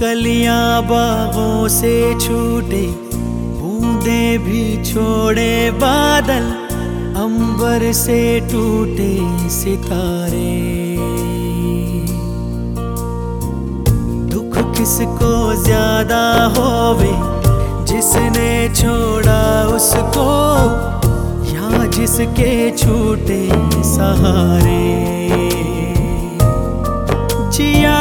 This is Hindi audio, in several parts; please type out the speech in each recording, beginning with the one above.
कलियाँ बागों से छूटे, बूंदे भी छोड़े बादल, अंबर से टूटे सितारे। दुख किसको ज़्यादा होवे, जिसने छोड़ा उसको, या जिसके छूटे सहारे। जिया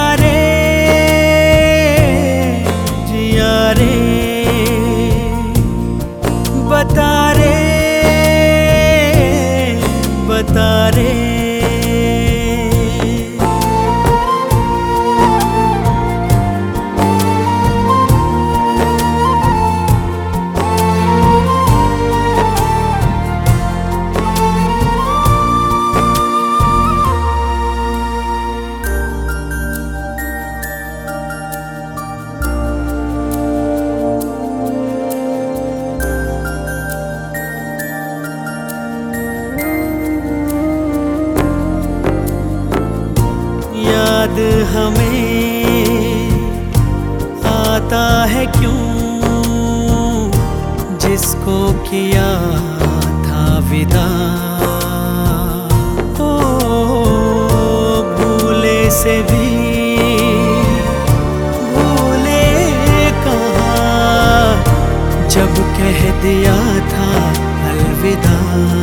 हमें आता है क्यों? जिसको किया था विदा। ओ, भूले से भी, भूले कहा? जब कह दिया था अलविदा।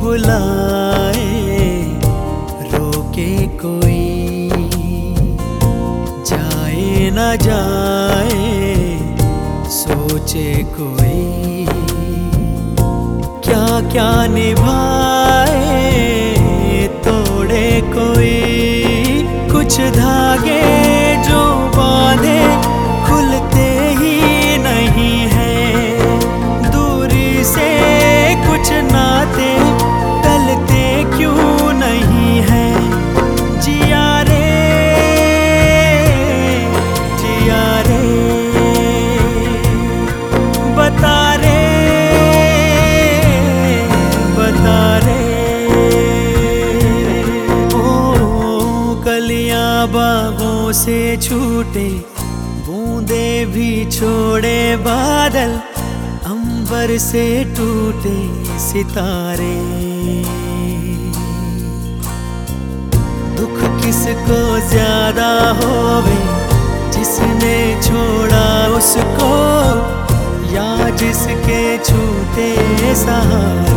बुलाए रोके कोई जाए न जाए। सोचे कोई? क्या क्या निभाए? से छूटे, बूंदे भी छोड़े बादल, अंबर से टूटे सितारे। दुख किसको ज़्यादा होवे, जिसने छोड़ा उसको, या जिसके छूटे सहारे।